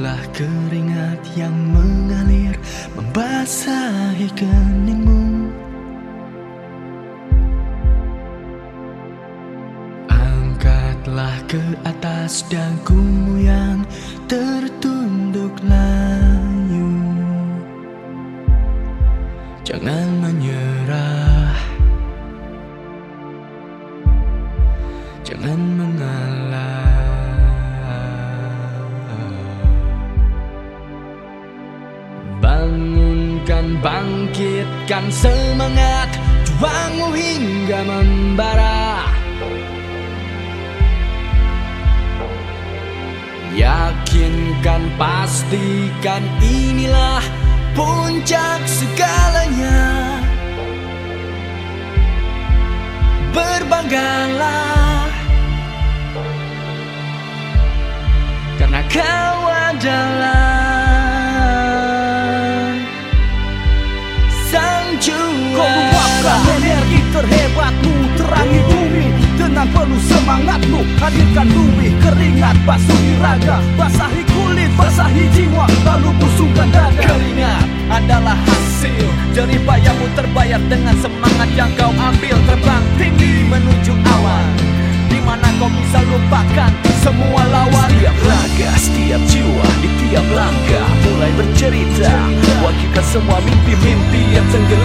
Angkatlah keringat yang mengalir Membasahi keningmu. Angkatlah ke atas dagumu yang tertunduk layu. Jangan menyerah. Jangan mengalah Bangunkan, bangkitkan semangat Juangmu hingga membara. Yakinkan, pastikan inilah puncak segalanya. Berbanggalah. Karena kau adalah Kau luapkan energi terhebatmu Terangi bumi. Dengan penuh semangatmu Hadirkan bumi. Keringat basuhi raga Basahi kulit, basahi jiwa. Lalu busungkan dada. Keringat adalah hasil Jeripayamu terbayar dengan semangat yang kau ambil. Terbang tinggi menuju awan Di mana kau bisa lupakan semua lawan. Setiap raga, setiap jiwa, di tiap langkah Mulai bercerita. Wakilkan semua mimpi-mimpi yang tenggelam